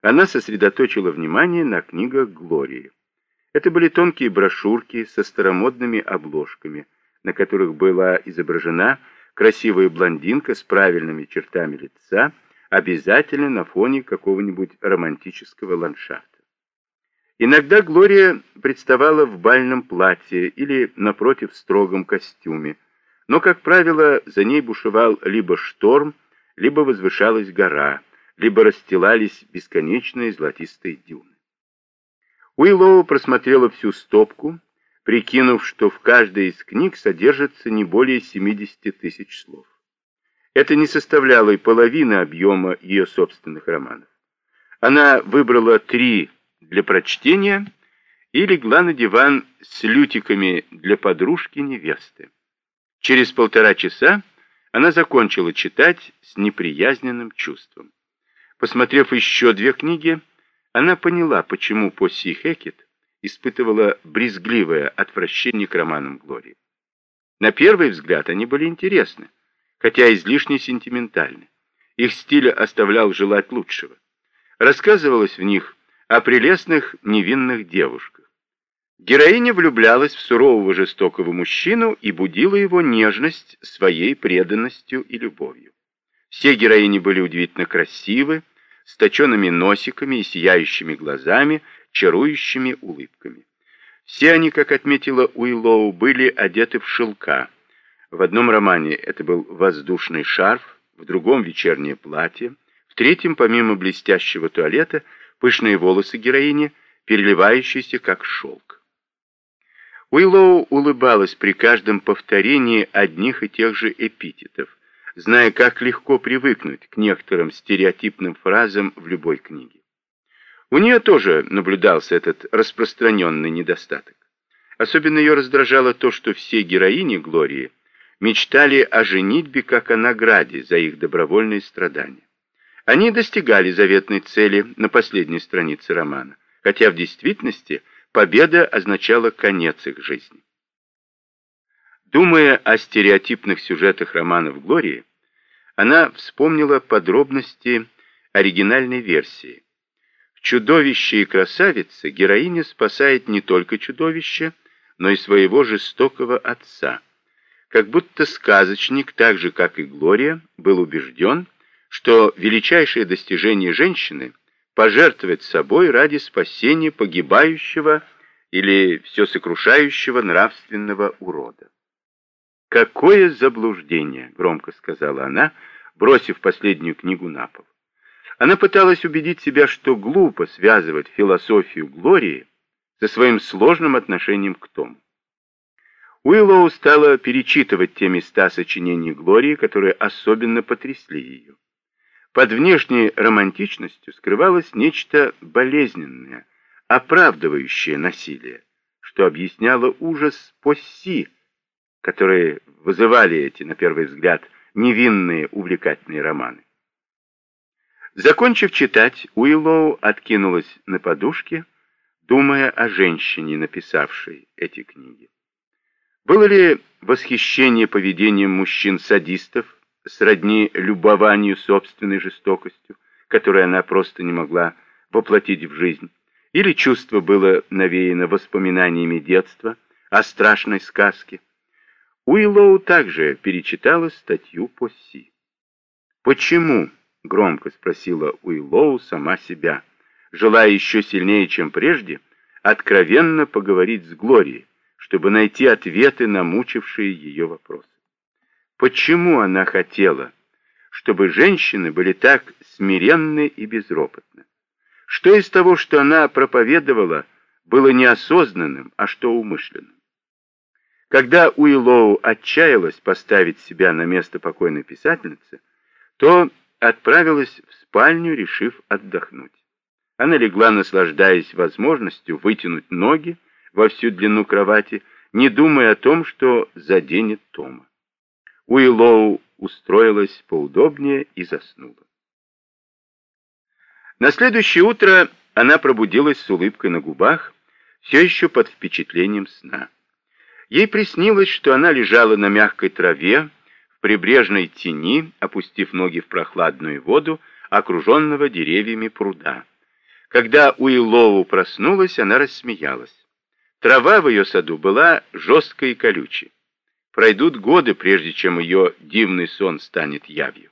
Она сосредоточила внимание на книгах Глории. Это были тонкие брошюрки со старомодными обложками, на которых была изображена красивая блондинка с правильными чертами лица, обязательно на фоне какого-нибудь романтического ландшафта. Иногда Глория представала в бальном платье или, напротив, строгом костюме, но, как правило, за ней бушевал либо шторм, либо возвышалась гора, либо расстилались бесконечные золотистые дюны. Уиллоу просмотрела всю стопку, прикинув, что в каждой из книг содержится не более 70 тысяч слов. Это не составляло и половины объема ее собственных романов. Она выбрала три для прочтения и легла на диван с лютиками для подружки-невесты. Через полтора часа она закончила читать с неприязненным чувством. Посмотрев еще две книги, она поняла, почему Посси Хекет испытывала брезгливое отвращение к романам Глории. На первый взгляд они были интересны, хотя излишне сентиментальны. Их стиль оставлял желать лучшего. Рассказывалось в них о прелестных невинных девушках. Героиня влюблялась в сурового жестокого мужчину и будила его нежность своей преданностью и любовью. Все героини были удивительно красивы, с точенными носиками и сияющими глазами, чарующими улыбками. Все они, как отметила Уиллоу, были одеты в шелка. В одном романе это был воздушный шарф, в другом вечернее платье, в третьем, помимо блестящего туалета, пышные волосы героини, переливающиеся как шелк. Уиллоу улыбалась при каждом повторении одних и тех же эпитетов, зная, как легко привыкнуть к некоторым стереотипным фразам в любой книге. У нее тоже наблюдался этот распространенный недостаток. Особенно ее раздражало то, что все героини Глории мечтали о женитьбе как о награде за их добровольные страдания. Они достигали заветной цели на последней странице романа, хотя в действительности победа означала конец их жизни. Думая о стереотипных сюжетах романов Глории, она вспомнила подробности оригинальной версии. В «Чудовище и красавице» героиня спасает не только чудовище, но и своего жестокого отца. Как будто сказочник, так же как и Глория, был убежден, что величайшее достижение женщины – пожертвовать собой ради спасения погибающего или все сокрушающего нравственного урода. «Какое заблуждение!» — громко сказала она, бросив последнюю книгу на пол. Она пыталась убедить себя, что глупо связывать философию Глории со своим сложным отношением к Тому. Уиллоу стала перечитывать те места сочинений Глории, которые особенно потрясли ее. Под внешней романтичностью скрывалось нечто болезненное, оправдывающее насилие, что объясняло ужас Посси, которые вызывали эти, на первый взгляд, невинные увлекательные романы. Закончив читать, Уиллоу откинулась на подушке, думая о женщине, написавшей эти книги. Было ли восхищение поведением мужчин-садистов сродни любованию собственной жестокостью, которую она просто не могла воплотить в жизнь, или чувство было навеяно воспоминаниями детства о страшной сказке, Уиллоу также перечитала статью по Си. «Почему?» — громко спросила Уиллоу сама себя, желая еще сильнее, чем прежде, откровенно поговорить с Глорией, чтобы найти ответы на мучившие ее вопросы. Почему она хотела, чтобы женщины были так смиренны и безропотны? Что из того, что она проповедовала, было неосознанным, а что умышленным? Когда Уиллоу отчаялась поставить себя на место покойной писательницы, то отправилась в спальню, решив отдохнуть. Она легла, наслаждаясь возможностью вытянуть ноги во всю длину кровати, не думая о том, что заденет Тома. Уиллоу устроилась поудобнее и заснула. На следующее утро она пробудилась с улыбкой на губах, все еще под впечатлением сна. Ей приснилось, что она лежала на мягкой траве, в прибрежной тени, опустив ноги в прохладную воду, окруженного деревьями пруда. Когда Уиллоу проснулась, она рассмеялась. Трава в ее саду была жесткой и колючей. Пройдут годы, прежде чем ее дивный сон станет явью.